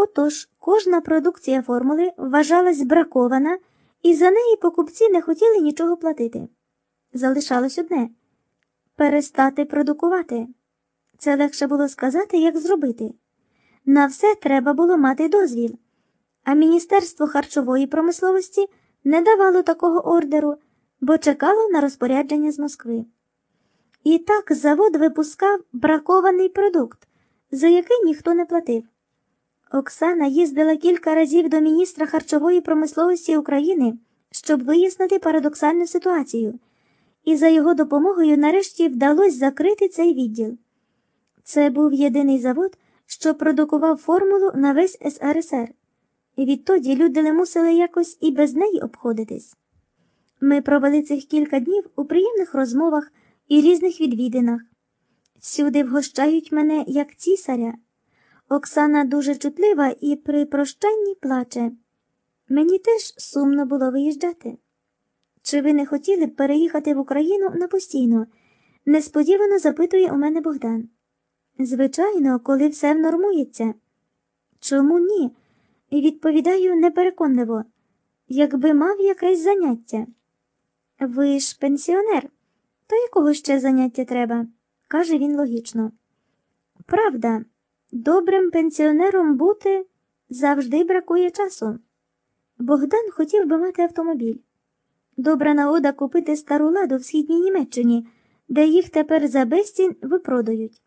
Отож, кожна продукція формули вважалась бракована, і за неї покупці не хотіли нічого платити. Залишалось одне перестати продукувати. Це легше було сказати, як зробити. На все треба було мати дозвіл, а Міністерство харчової промисловості не давало такого ордеру, бо чекало на розпорядження з Москви. І так завод випускав бракований продукт, за який ніхто не платив. Оксана їздила кілька разів до міністра харчової промисловості України, щоб вияснити парадоксальну ситуацію, і за його допомогою нарешті вдалося закрити цей відділ. Це був єдиний завод, що продукував формулу на весь СРСР, і відтоді люди не мусили якось і без неї обходитись. Ми провели цих кілька днів у приємних розмовах і різних відвідинах. Всюди вгощають мене як цісаря. Оксана дуже чутлива і при прощанні плаче. Мені теж сумно було виїжджати. Чи ви не хотіли б переїхати в Україну на постійно? несподівано запитує у мене Богдан. Звичайно, коли все внормується. Чому ні? Відповідаю непереконливо, якби мав якесь заняття. Ви ж пенсіонер, то якого ще заняття треба? каже він логічно. Правда, добрим пенсіонером бути завжди бракує часу. Богдан хотів би мати автомобіль. Добра нагода купити стару ладу в східній Німеччині, де їх тепер за безцінь випродають.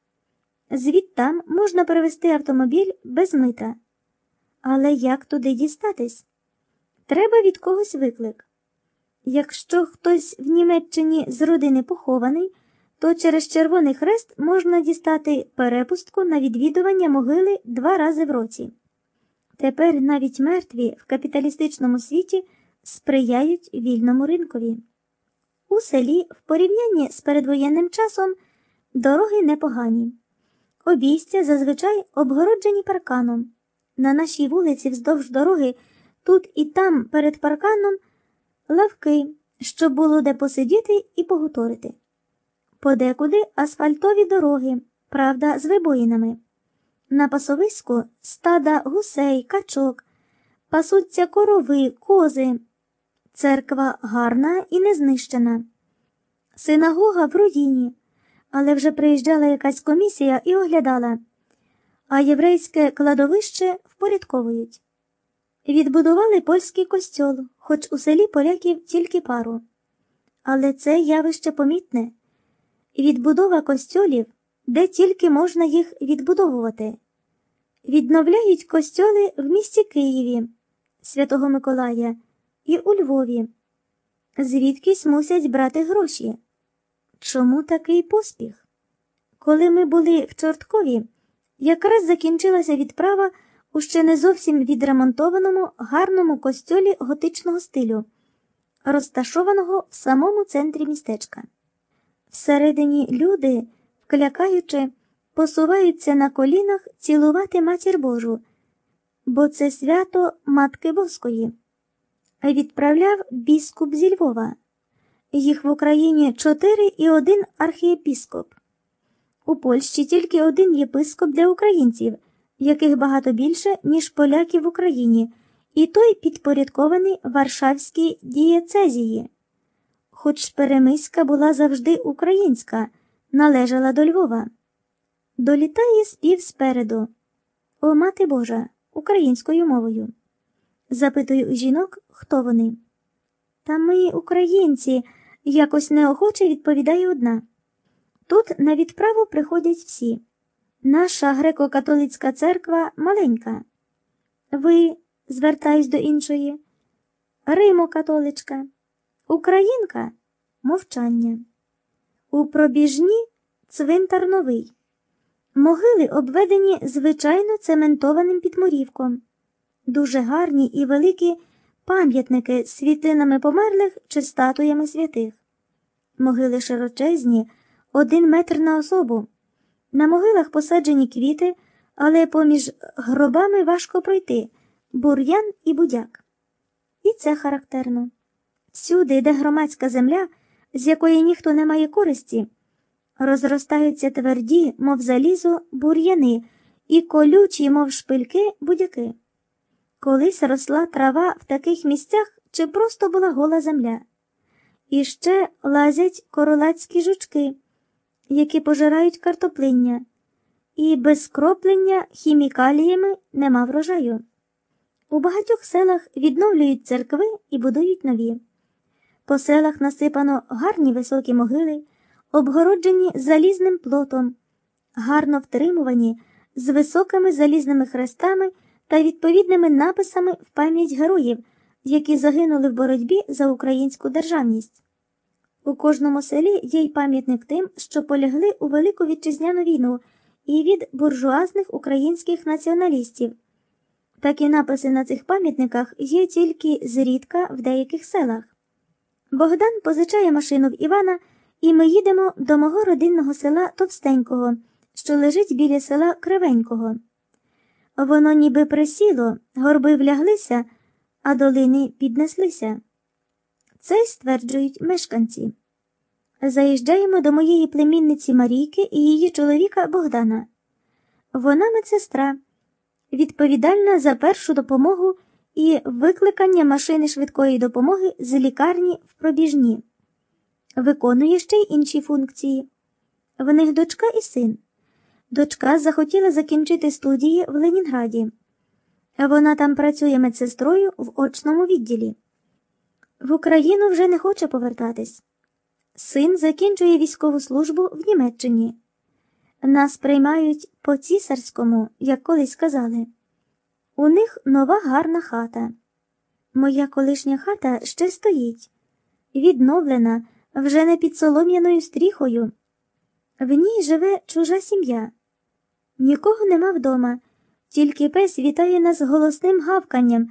Звідтам можна перевести автомобіль без мита. Але як туди дістатись? Треба від когось виклик. Якщо хтось в Німеччині з родини похований, то через Червоний Хрест можна дістати перепустку на відвідування могили два рази в році. Тепер навіть мертві в капіталістичному світі сприяють вільному ринкові. У селі, в порівнянні з передвоєнним часом, дороги непогані. Обійстя зазвичай обгороджені парканом. На нашій вулиці вздовж дороги, тут і там перед парканом лавки, щоб було де посидіти і погуторити. Подекуди асфальтові дороги, правда, з вибоїнами. На пасовиську стада гусей, качок, пасуться корови, кози. Церква гарна і не знищена. Синагога в руїні, але вже приїжджала якась комісія і оглядала, а єврейське кладовище впорядковують. Відбудували польський костьол, хоч у селі поляків тільки пару. Але це явище помітне відбудова костьолів, де тільки можна їх відбудовувати. Відновляють костьоли в місті Києві, Святого Миколая і у Львові. Звідкись мусять брати гроші. Чому такий поспіх? Коли ми були в Чорткові, якраз закінчилася відправа у ще не зовсім відремонтованому гарному костьолі готичного стилю, розташованого в самому центрі містечка. Всередині люди, вклякаючи, посуваються на колінах цілувати матір Божу, бо це свято Матки Боскої. Відправляв біскуп зі Львова. Їх в Україні чотири і один архієпіскоп. У Польщі тільки один єпископ для українців, яких багато більше, ніж поляків в Україні, і той підпорядкований Варшавській дієцезії. Хоч Перемиська була завжди українська, належала до Львова. Долітає спів спереду. О, мати Божа, українською мовою. Запитую у жінок, хто вони. Та ми, українці, якось неохоче відповідає одна. Тут на відправу приходять всі. Наша греко-католицька церква маленька. Ви, звертаюсь до іншої, Римо-католичка, Українка мовчання. У пробіжні цвинтар новий. Могили обведені звичайно цементованим підмурівком. Дуже гарні і великі пам'ятники з світлинами померлих чи статуями святих. Могили широчезні, один метр на особу. На могилах посаджені квіти, але поміж гробами важко пройти бур'ян і будяк. І це характерно. Всюди, де громадська земля, з якої ніхто не має користі, розростаються тверді, мов залізо, бур'яни і колючі, мов шпильки, будяки. Колись росла трава в таких місцях чи просто була гола земля. І ще лазять королацькі жучки, які пожирають картоплиння, і без кроплення хімікаліями нема врожаю. У багатьох селах відновлюють церкви і будують нові. По селах насипано гарні високі могили, обгороджені залізним плотом, гарно втримувані з високими залізними хрестами та відповідними написами в пам'ять героїв, які загинули в боротьбі за українську державність. У кожному селі є й пам'ятник тим, що полягли у Велику Вітчизняну війну і від буржуазних українських націоналістів. Такі написи на цих пам'ятниках є тільки зрідка в деяких селах. Богдан позичає машину в Івана, і ми їдемо до мого родинного села Товстенького, що лежить біля села Кривенького. Воно ніби присіло, горби вляглися, а долини піднеслися. Це стверджують мешканці. Заїжджаємо до моєї племінниці Марійки і її чоловіка Богдана. Вона медсестра, відповідальна за першу допомогу і викликання машини швидкої допомоги з лікарні в пробіжні. Виконує ще й інші функції. В них дочка і син. Дочка захотіла закінчити студії в Ленінграді. Вона там працює медсестрою в очному відділі. В Україну вже не хоче повертатись. Син закінчує військову службу в Німеччині. Нас приймають по цісарському, як колись казали. У них нова гарна хата. Моя колишня хата ще стоїть, відновлена вже не під солом'яною стріхою. В ній живе чужа сім'я. Нікого нема вдома, тільки пес вітає нас голосним гавканням